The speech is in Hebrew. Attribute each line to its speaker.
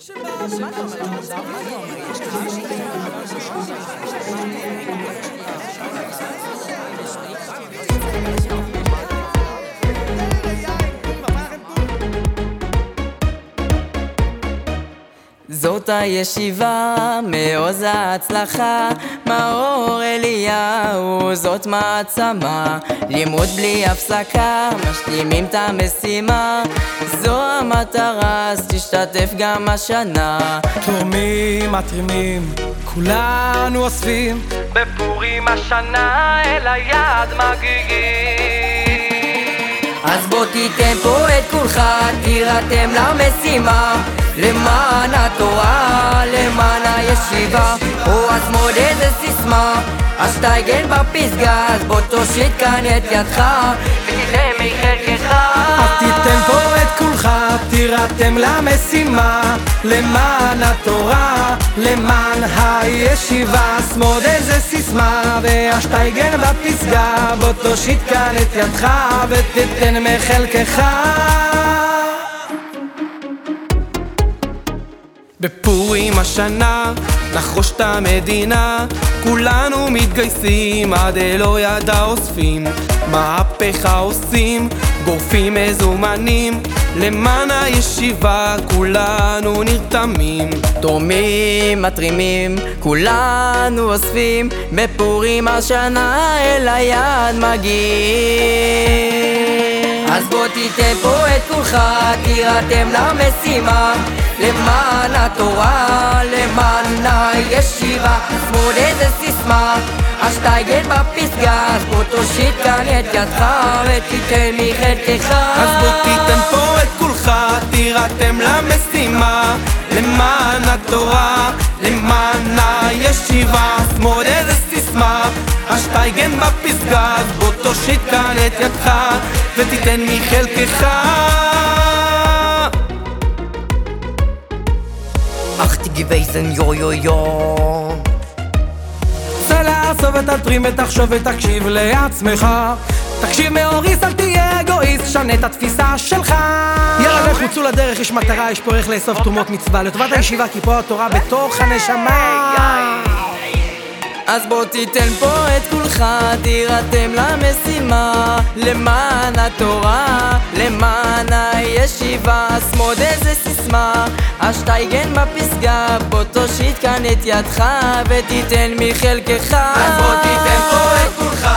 Speaker 1: Shabbat shalom. זאת הישיבה, מעוז ההצלחה, מאור אליהו, זאת מעצמה, לימוד בלי הפסקה, משלימים את המשימה, זו המטרה, אז תשתתף גם השנה.
Speaker 2: תורמים, מתרימים, כולנו אוספים, בפורים השנה אל היד מגיעים.
Speaker 1: אז בוא תיתן פה את כולך, תירתם למשימה למען התורה, למען הישיבה. או אז איזה סיסמה אז תגן בפסגה, אז בוא תושיט כאן את ידך ותיתן מחלקך.
Speaker 2: אז תיתן פה את כולך, תירתם למשימה. למען התורה, למען הישיבה. סמוד איזה סיסמה והשטייגן בפסגה בוא תושיט כאן את ידך ותיתן מחלקך בפורים השנה נחרוש את המדינה. כולנו מתגייסים עד אלוהי יד האוספים. מהפכה עושים גורפים מזומנים. למען הישיבה כולנו נרתמים.
Speaker 1: תורמים, מתרימים, כולנו אוספים. בפורים השנה אל היד מגיעים אז בוא תיתן פה את כולך, תירתם למשימה. למען התורה, למען הישיבה. שמאל איזה סיסמה השטייגן בפסגה. אז בוא תושיט כאן את ידך ותיתן מחלקך
Speaker 2: אז בוא תיתן פה את כולך, תירתם למשימה. למען התורה, למען הישיבה. שמאל איזה סיסמה השטייגן בפסגה. אז בוא תושיט כאן את ידך ותיתן מחלקך
Speaker 1: אך תגבייזן יו יו יו.
Speaker 2: צא לעשוב ותתרים ותחשוב ותקשיב לעצמך. תקשיב מאוריס אל תהיה אגואיסט שנה את התפיסה שלך. יאללה לכו צאו לדרך יש מטרה יש פה איך לאסוף תרומות מצווה לטובת הישיבה כי פה התורה בתוך הנשמה
Speaker 1: אז בוא תיתן פה את כולך, תירתם למשימה. למען התורה, למען הישיבה שמאוד איזה סיסמה. השטייגן בפסגה, בוא תושיט כאן את ידך ותיתן מחלקך.
Speaker 2: אז בוא תיתן פה את כולך,